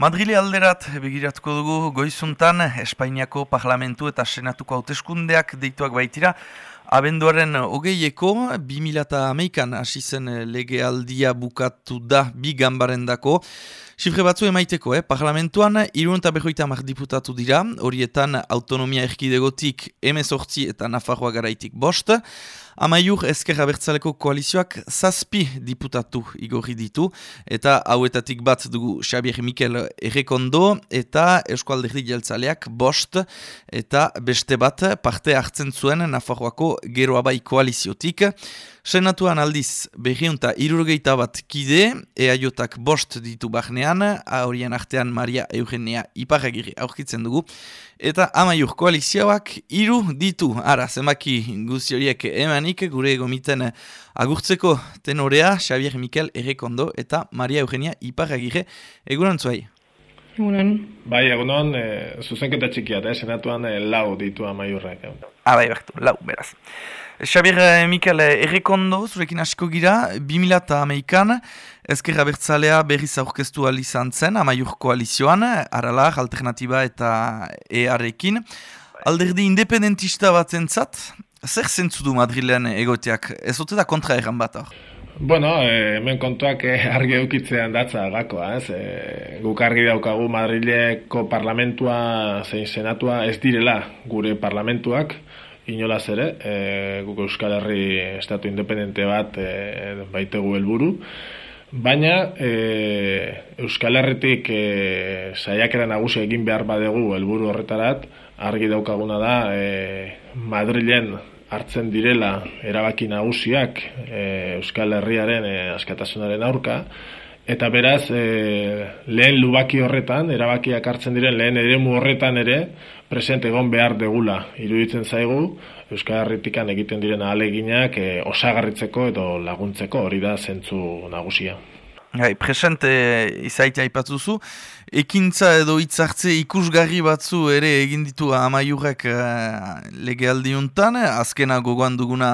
Madrile alderat begiratuko dugu goizuntan Espainiako Parlamentu eta Senatuko hauteskundeak deituak baitira. Abenduaren hogeieko, 2008an hasi zen legealdia bukatu da bi gambarendako. Sifre batzu emaiteko, eh? parlamentuan irun eta behoita diputatu dira, horietan autonomia erkidegotik emezortzi eta Nafarroa garaitik bost. Amaiur ezkerra bertzaleko koalizioak zazpi diputatu igorri ditu, eta hauetatik bat dugu Xabier Mikel Errekondo eta Eskualderdi Jeltzaleak bost, eta beste bat parte hartzen zuen Nafarroako geroabai koaliziotik. Senatuan aldiz, behiunta irurgeita bat kide, eaiotak bost ditu bahnean, horien artean Maria Eugenia Iparagiri aurkitzen dugu, eta amaiur koalizioak iru ditu, ara, zemaki guzi horiek emanik, gure gomiten agurtzeko tenorea, Xavier Mikel Errekondo eta Maria Eugenia Iparagiri, egunan zuai. Egunan. Bai, egunon, e, zuzenketa txikiat, eh? senatuan e, lau ditu amaiurrek. Ah, bai, lau, beraz. Xabier Mikel Errekondo, zurekin hasiko gira, 2008an, ezkerra bertzalea berriz aurkeztu izan zen, amaiur koalizioan, aralar, alternatiba eta EArekin. Alderdi independentista bat entzat, zer zentzu du Madrilean egoteak, ez ote da kontra erran bat hor? Bueno, eh, hemen kontuak argi eukitzean datza gakoa, ez? E, guk argi daukagu Madrileko parlamentua zein senatua ez direla gure parlamentuak, inolaz ere, e, guk Euskal Herri estatu independente bat e, baitegu helburu, baina e, Euskal Herritik e, saiakera nagusi egin behar badegu helburu horretarat, argi daukaguna da e, Madrilen hartzen direla erabaki nagusiak e, Euskal Herriaren e, askatasunaren aurka, Eta beraz, e, lehen lubaki horretan, erabakiak hartzen diren lehen eremu horretan ere, presente egon behar degula iruditzen zaigu, Euskal Herritikan egiten diren aleginak e, osagarritzeko edo laguntzeko hori da zentzu nagusia. Gai, presente izaitea ipatzuzu, ekintza edo hitzartze ikusgarri batzu ere egin ditu amaiurrek uh, legealdiuntan, azkena gogoan duguna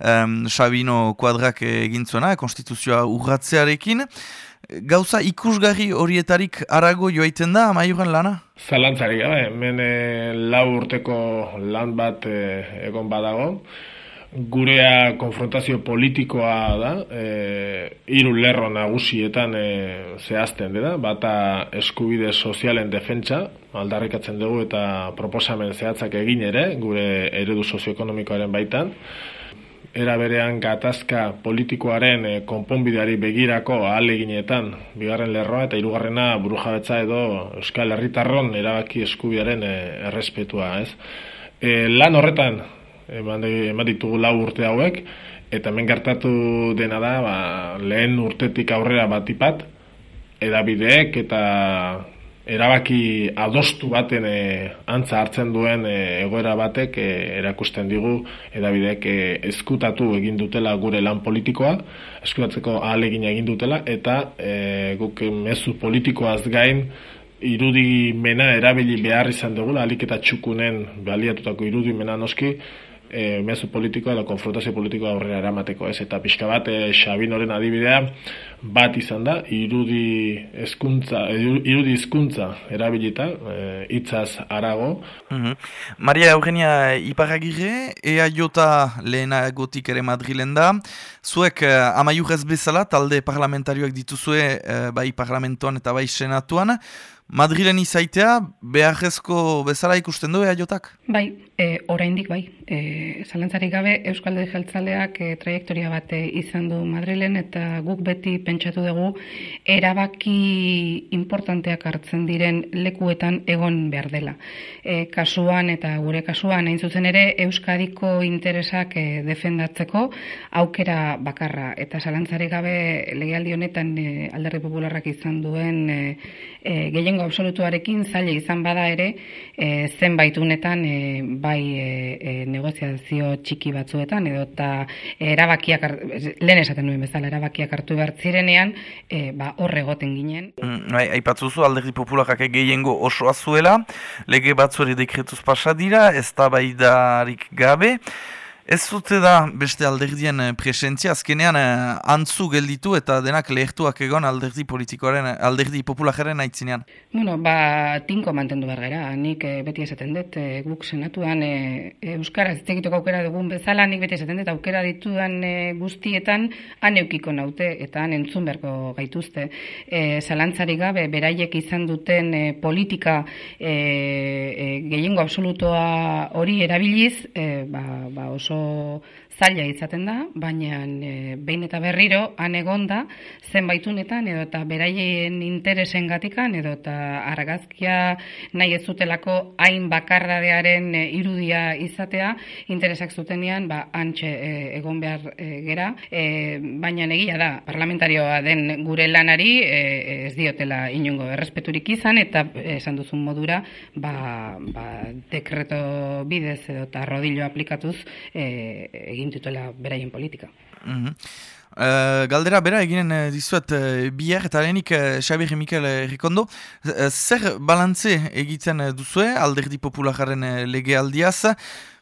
um, Sabino kuadrak egin zuena, konstituzioa urratzearekin, Gauza ikusgarri horietarik arago joaiten da, amaiugan lana? Zalantzari, gabe, hemen eh, lau urteko lan bat e, egon badago. Gurea konfrontazio politikoa da, e, iru lerro nagusietan e, zehazten dira, bata eskubide sozialen defentsa, aldarrikatzen dugu eta proposamen zehatzak egin ere, gure eredu sozioekonomikoaren baitan, era berean gatazka politikoaren e, konponbideari begirako ahaleginetan bigarren lerroa eta hirugarrena burujabetza edo Euskal Herritarron erabaki eskubiaren e, errespetua, ez? E, lan horretan eman ditugu lau urte hauek eta hemen gertatu dena da, ba, lehen urtetik aurrera batipat edabideek eta erabaki adostu baten e, antza hartzen duen e, egoera batek e, erakusten digu edabidek e, eskutatu egin dutela gure lan politikoa, eskutatzeko ahalegin egin dutela eta e, guk mezu politikoaz gain irudimena erabili behar izan dugula, alik eta txukunen baliatutako irudimena noski, e, mezu politikoa edo konfrontazio politikoa aurrera eramateko ez? Eta pixka bat e, Xabinoren adibidea bat izan da irudi hezkuntza irudi hizkuntza erabilita e, hitzaz arago mm Maria Eugenia Iparagirre ea jota lehena gotik ere Madrilen da zuek e, amaiurrez bezala talde parlamentarioak dituzue e, bai parlamentoan eta bai senatuan Madrilen izaitea beharrezko bezala ikusten du eaiotak? Bai, e, oraindik bai. E, zalantzarik gabe Euskalde Jeltzaleak e, trajektoria bat e, izan du Madrilen eta guk beti pentsatu dugu erabaki importanteak hartzen diren lekuetan egon behar dela. E, kasuan eta gure kasuan hain zuzen ere Euskadiko interesak e, defendatzeko aukera bakarra. Eta zalantzarik gabe legealdi honetan e, alderri popularrak izan duen e, e, gehiengo absolutuarekin zaila izan bada ere e, zenbait unetan e, bai e, e, negoziazio txiki batzuetan edo eta erabakiak lehen esaten nuen bezala erabakiak hartu behar zirenean e, ba, horre goten ginen. Mm, bai, Aipatzuzu alderdi popularak gehiengo osoa zuela, lege batzuari dekretuz pasa dira, ez da gabe. Ez zute da beste alderdien eh, presentzia, azkenean eh, antzu gelditu eta denak lehertuak egon alderdi politikoaren, alderdi populajaren aitzinean. Bueno, ba, tinko mantendu behar gara, nik eh, beti esaten dut, e, guk senatuan e, Euskara ez aukera dugun bezala, nik beti esaten dut, aukera ditudan e, guztietan han eukiko naute eta han entzun beharko gaituzte. E, zalantzari gabe, beraiek izan duten e, politika e, e, gehiengo absolutoa hori erabiliz, e, ba, ba oso 哦。Zaila izaten da, baina e, behin eta berriro han egonda zenbaitunetan edo eta beraien interesen gatikan edo eta argazkia nahi ez zutelako hain bakarradearen e, irudia izatea interesak zutenean ba, antxe e, egon behar e, gera, e, baina egia da parlamentarioa den gure lanari e, ez diotela inungo errespeturik izan eta esan duzun modura ba, ba, dekreto bidez edo eta rodillo aplikatuz e, egin dutela beraien politika. Mm galdera bera eginen uh, dizuet uh, bier eta lehenik uh, Xabier Mikel Erikondo. Uh, zer balantze egiten duzue alderdi populararen uh, lege aldiaz?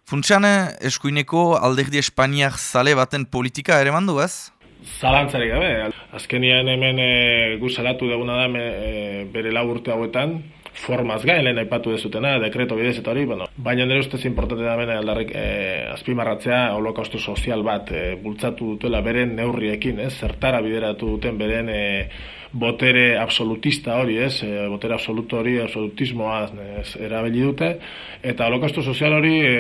Funtsan eskuineko alderdi Espainiak zale baten politika ere mandu ez? Zalantzari gabe. Azkenian hemen e, gu salatu duguna da bere lau urte hauetan, formaz gain, lehen aipatu dezutena, dekreto bidez eta hori, bueno, baina nire ustez importante da bene aldarrik e, azpimarratzea holokaustu sozial bat e, bultzatu dutela beren neurriekin, ez, zertara bideratu duten beren e, botere absolutista hori, ez, e, botere absoluto hori, absolutismoa ez, erabili dute, eta holokaustu sozial hori e,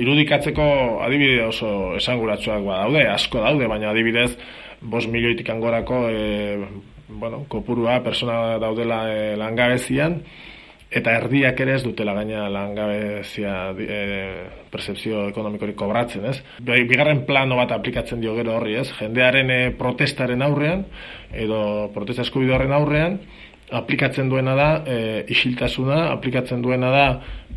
irudikatzeko adibide oso esanguratsuak ba, daude, asko daude, baina adibidez, bos milioitik angorako e, bueno, kopurua persona daudela e, langabezian, eta erdiak ere ez dutela gaina langabezia e, percepzio ekonomikorik kobratzen, ez? Bigarren plano bat aplikatzen dio gero horri, ez? Jendearen e, protestaren aurrean, edo protesta eskubide horren aurrean, aplikatzen duena da e, isiltasuna, aplikatzen duena da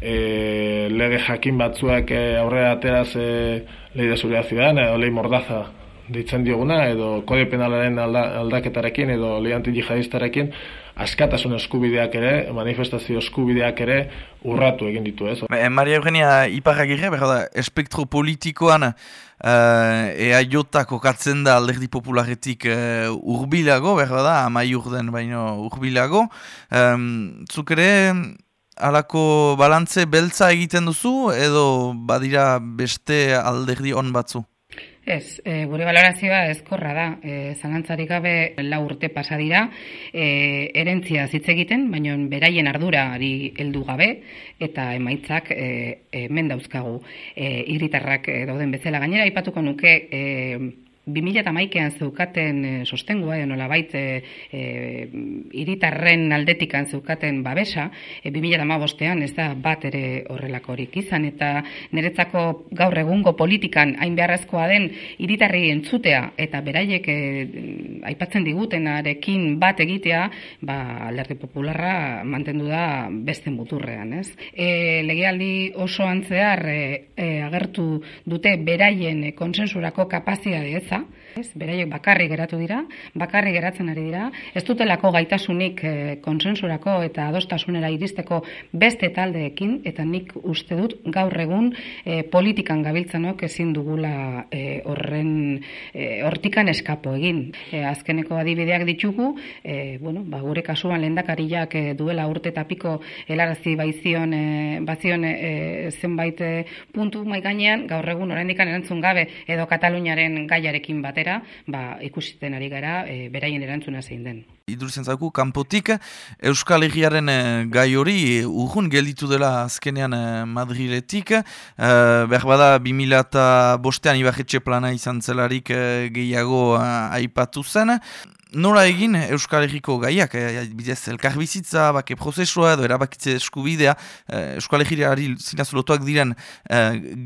e, lege jakin batzuak e, aurrera ateraz e, lei de seguridad ciudadana, edo lei mordaza deitzen dioguna, edo kode penalaren aldaketarekin, edo lehanti jihadistarekin, askatasun eskubideak ere, manifestazio eskubideak ere, urratu egin ditu, ez? Eh, Maria Eugenia, iparagirre, berda, espektro politikoan, uh, ea kokatzen da alderdi popularetik uh, urbilago, berda da, amai urden baino urbilago. Um, zuk ere, alako balantze beltza egiten duzu, edo badira beste alderdi on batzu? Ez, e, gure valorazioa ezkorra da, e, zalantzarik gabe lau urte pasa dira, e, erentzia zitze egiten, baina beraien ardurari heldu gabe, eta emaitzak e, e, mendauzkagu e, irritarrak dauden bezala. Gainera, ipatuko nuke, e, 2000 eta maikean zeukaten e, sostengua, edo nola baita e, e, iritarren aldetikan zeukaten babesa, e, 2000 eta bostean ez da bat ere horrelakorik izan, eta niretzako gaur egungo politikan hain beharrezkoa den iritarri entzutea, eta beraiek e, aipatzen digutenarekin bat egitea, ba, alderdi popularra mantendu da beste muturrean, ez? E, legealdi oso antzear e, e, agertu dute beraien konsensurako kapazia ez ez? Beraiek bakarri geratu dira, bakarri geratzen ari dira, ez dutelako gaitasunik e, konsensurako eta adostasunera iristeko beste taldeekin, eta nik uste dut gaur egun e, politikan gabiltzanok ezin dugula e, horren e, hortikan eskapo egin. E, azkeneko adibideak ditugu, e, bueno, ba, gure kasuan lendakariak e, duela urte eta piko helarazi baizion, e, bazion e, zenbait puntu gainean gaur egun oraindik erantzun gabe edo Kataluniaren gaiarekin batera, ba, ikusiten ari gara, e, beraien erantzuna zein den. Idurizen zauku, kanpotik, Euskal Herriaren e, gai hori, urgun gelditu dela azkenean e, Madriletik, e, behar bada, 2000 eta bostean ibarretxe plana izan zelarik e, gehiago aipatu zen, Nola egin Euskal Herriko gaiak, e, bidez, elkarbizitza, bake prozesua edo erabakitze eskubidea, Euskal Herriari zinazulotuak diren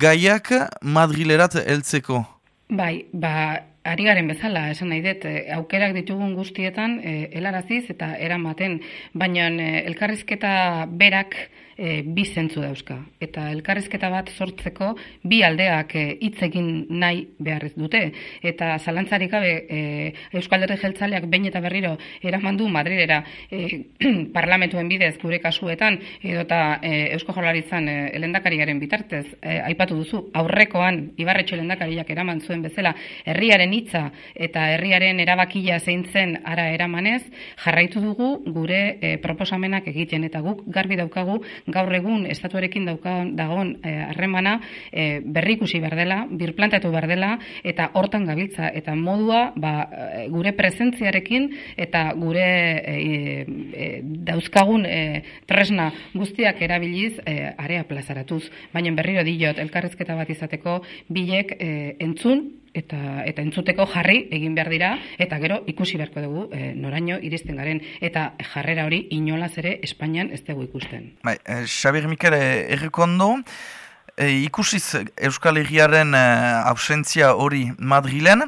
gaiak Madrilerat heltzeko? Bai, ba, ari garen bezala, esan nahi dut, aukerak ditugun guztietan, e, helaraziz eta eramaten, baina elkarrizketa berak e, bi zentzu dauzka. Eta elkarrizketa bat sortzeko bi aldeak e, hitz egin nahi beharrez dute. Eta zalantzarik gabe e, Euskal Herri Jeltzaleak bain eta berriro eraman du Madridera e, parlamentuen bidez gure kasuetan edota e, Eusko Jolaritzan e, elendakariaren bitartez e, aipatu duzu aurrekoan Ibarretxo elendakariak eraman zuen bezala herriaren hitza eta herriaren erabakila zein zen ara eramanez jarraitu dugu gure e, proposamenak egiten eta guk garbi daukagu gaur egun estatuarekin daukan dagoen eh, harremana e, berrikusi berdela, birplantatu berdela eta hortan gabiltza eta modua ba, gure presentziarekin eta gure dauzkagun tresna guztiak erabiliz e, area plazaratuz. Baina berriro diot elkarrezketa bat izateko bilek entzun eta eta entzuteko jarri egin behar dira eta gero ikusi beharko dugu e, noraino iristen garen. Eta jarrera hori inolaz ere Espainian ez dugu ikusten. Bai, e, Xabier Mikel errekondo e, ikusiz Euskal Herriaren e, ausentzia hori Madrilen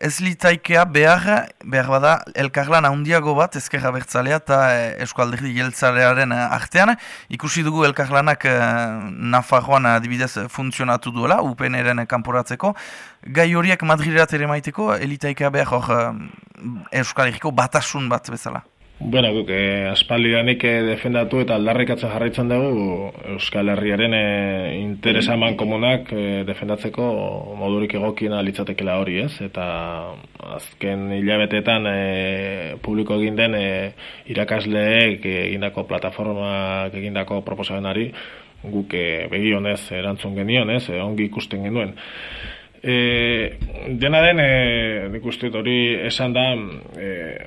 ez litaikea behar, behar bada elkarlan handiago bat ezkerra bertzalea eta eskualderdi jeltzarearen artean. Ikusi dugu elkarlanak Nafarroan adibidez funtzionatu duela, UPN-eren kanporatzeko. Gai horiek Madriderat ere maiteko, elitaikea behar hor Euskal batasun bat bezala. Bueno, guk, eh, aspaldidanik eh, defendatu eta aldarrikatzen jarraitzen dugu Euskal Herriaren eh, interesaman komunak eh, defendatzeko modurik egokiena litzatekela hori, ez? Eta azken hilabetetan eh, publiko egin den eh, irakasleek egindako plataformak egindako proposamenari guk eh, begionez erantzun genion, ez? Eh, ongi ikusten genuen. E, dena den, e, nik uste hori esan da, e,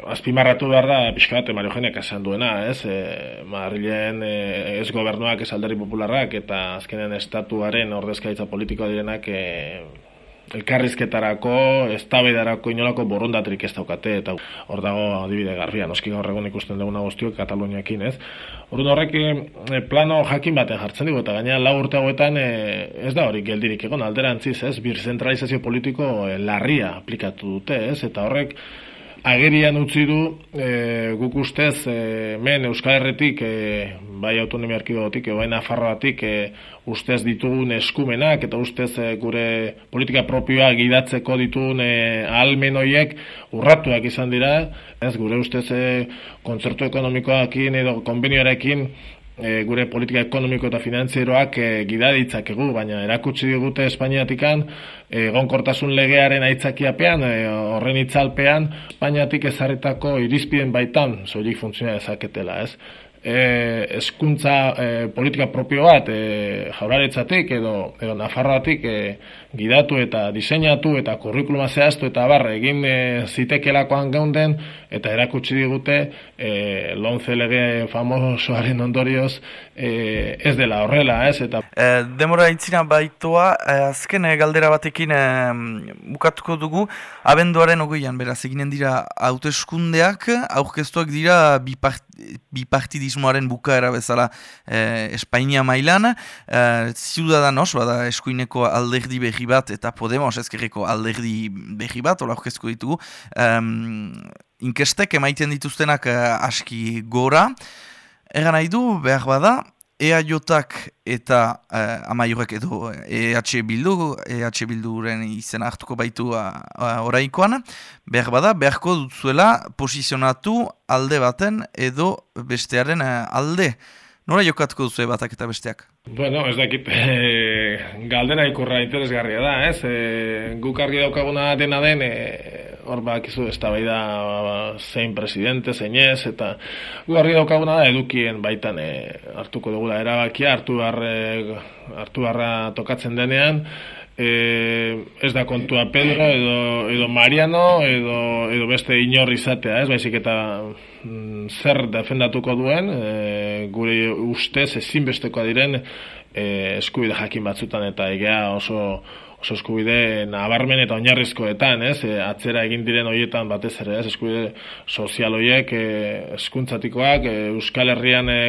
azpimarratu behar da, pixka bat, Mario Genek esan duena, ez? E, Marrilen e, ez gobernuak, ez alderi popularrak, eta azkenen estatuaren ordezkaitza politikoa direnak, e, elkarrizketarako, eztabaidarako inolako borondatrik ez daukate eta hor dago adibide garbia, noski gaur egun ikusten duguna guztiok Kataluniakin, ez? Orduan horrek e, plano jakin baten jartzen dugu eta gaina lau urte hauetan e, ez da hori geldirik egon alderantziz, ez? Bir zentralizazio politiko e, larria aplikatu dute, ez? Eta horrek agerian utzi du e, guk ustez e, men Euskal Herretik e, bai autonomia arkidotik e, bai Nafarroatik e, ustez ditugun eskumenak eta ustez e, gure politika propioa gidatzeko ditugun e, ahalmen horiek urratuak izan dira. Ez gure ustez e, kontzertu ekonomikoakin edo konbenioarekin e, gure politika ekonomiko eta finanzieroak e, gidaditzakegu, baina erakutsi digute Espainiatikan e, gonkortasun legearen aitzakiapean, e, horren itzalpean, Espainiatik ezarretako irizpiden baitan, zorik funtzioa ezaketela, ez? E, eskuntza e, politika propio bat e, jauraretzatik edo, edo Nafarroatik e, gidatu eta diseinatu eta kurrikuluma zehaztu eta barra egin e, zitekelakoan geunden eta erakutsi digute e, lonze lege famosoaren ondorioz e, ez dela horrela, ez? Eta... E, demora itzina baitoa, e, azken galdera batekin e, bukatuko dugu, abenduaren ogeian, beraz, eginen dira hauteskundeak, aurkeztuak dira bipartidismo sozialismoaren bukaera bezala eh, Espainia mailan, eh, Ciudadanos, bada eskuineko alderdi behi bat, eta Podemos ezkerreko alderdi behi bat, hola horkezko ditugu, eh, inkestek emaiten dituztenak eh, aski gora, Egan nahi du, behar bada, EAJak eta uh, amaiurek edo EH Bildu, EH Bilduren izen hartuko baitu uh, oraikoan, behar bada, beharko dutzuela posizionatu alde baten edo bestearen uh, alde. Nora jokatuko duzu batak eta besteak? Bueno, ez dakit, e, galdera ikurra interesgarria da, ez? E, guk argi daukaguna dena den, e, hor bakizu ez da da zein presidente, zein ez, eta gu argi daukaguna da edukien baitan e, hartuko dugula erabakia, hartu, barre, hartu barra tokatzen denean, e, ez da kontua Pedro edo, edo Mariano edo, edo beste inor izatea, ez baizik eta mm, zer defendatuko duen, e, gure ustez ezinbestekoa diren e, eskubide jakin batzutan eta egea oso oso eskubide nabarmen eta oinarrizkoetan, ez? E, atzera egin diren hoietan batez ere, ez? Eskubide sozial hoiek e, eskuntzatikoak, e, Euskal Herrian e,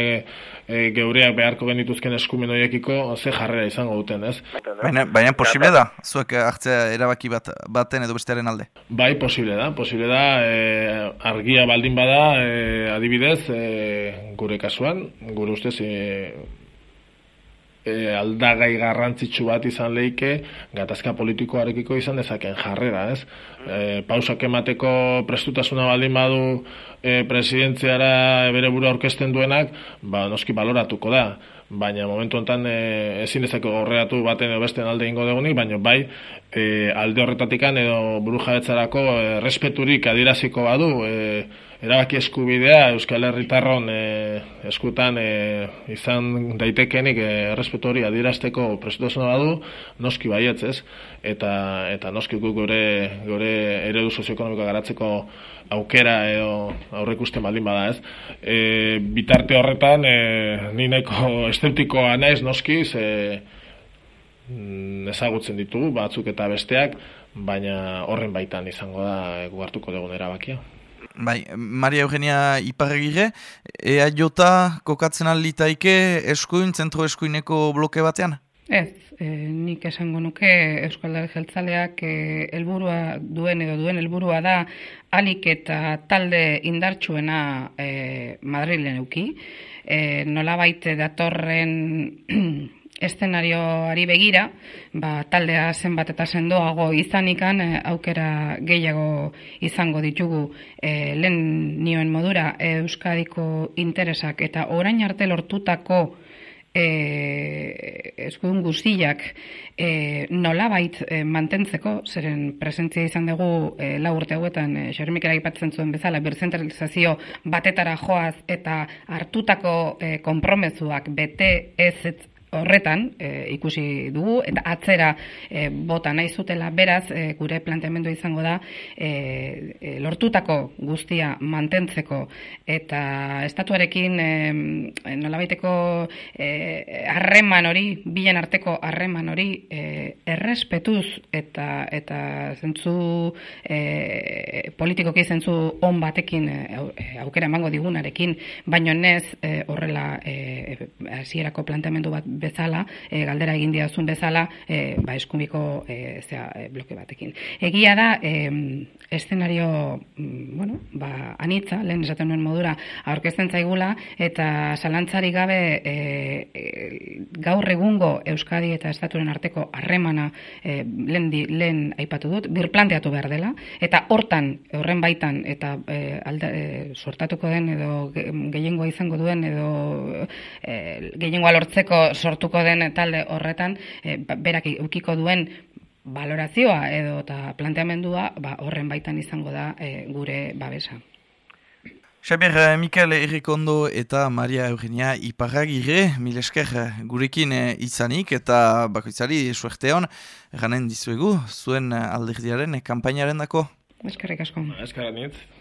e, geureak beharko genituzken eskumen hoiekiko ze jarrera izango duten, ez? Baina, baina posible da, zuek hartzea erabaki bat, baten edo bestearen alde? Bai, posible da, posible da, e, argia baldin bada, e, adibidez, e, gure kasuan, gure ustez, e, e, aldagai garrantzitsu bat izan leike gatazka politikoarekiko izan dezaken jarrera, ez? E, pausak emateko prestutasuna baldin badu e, presidentziara bere buru aurkezten duenak, ba, noski baloratuko da. Baina momentu honetan e, ezin dezako horreatu baten edo besten alde ingo dugunik, baina bai e, alde horretatikan edo buru jabetzarako e, respeturik adiraziko badu, e, erabaki eskubidea Euskal Herritarron e, eskutan e, izan daitekenik e, errespetu hori adierazteko presutasuna badu, noski baietz ez, eta, eta noski guk gure, gure eredu sozioekonomikoa garatzeko aukera edo aurrekusten baldin bada ez. E, bitarte horretan, e, ni nahiko estetikoa naiz noski, ze mm, ezagutzen ditugu batzuk eta besteak, baina horren baitan izango da guartuko dugun erabakia. Bai, Maria Eugenia Iparregire, ea jota kokatzen alitaike eskuin, zentro eskuineko bloke batean? Ez, e, nik esango nuke Euskal Jeltzaleak e, helburua duen edo duen helburua da alik eta talde indartsuena e, Madrilen euki. E, nola baite datorren estenarioari begira, ba, taldea zenbat eta sendoago izanikan e, aukera gehiago izango ditugu e, lehen nioen modura Euskadiko interesak. Eta orain arte lortutako e, eskudun guztiak e, nolabait e, mantentzeko, zeren presentzia izan dugu e, lau urte hauetan e, xermik eragipatzen zuen bezala, birzentralizazio batetara joaz eta hartutako e, kompromezuak bete ez horretan e, ikusi dugu eta atzera e, bota nahi zutela beraz e, gure planteamendu izango da e, e, lortutako guztia mantentzeko. Eta estatuarekin e, nolabaiteko harreman hori bilen arteko harreman hori e, errespetuz eta eta zentzu e, politikoki zentzu on batekin aukera emango digunarekin baino nez horrela hasierako planteamendu bat bezala, e, galdera egin diazun bezala, e, ba, eskumiko e, zera, bloke batekin. Egia da, e, eszenario, mm, bueno, ba, anitza, lehen esaten nuen modura, aurkezten zaigula, eta zalantzari gabe e, e, gaur egungo Euskadi eta Estaturen arteko harremana e, lehen, di, lehen aipatu dut, birplanteatu behar dela, eta hortan, horren baitan, eta e, alda, e, sortatuko den, edo gehiengoa izango duen, edo e, gehiengoa lortzeko sortuko den talde horretan e, berak ukiko duen valorazioa edo eta planteamendua ba, horren baitan izango da e, gure babesa. Xabier, eh, Mikel Errekondo eta Maria Eugenia Iparragire, mil esker gurekin izanik eta bakoitzari suerte hon, eranen dizuegu, zuen alderdiaren kampainaren dako. Eskerrik asko. Eskerrik asko.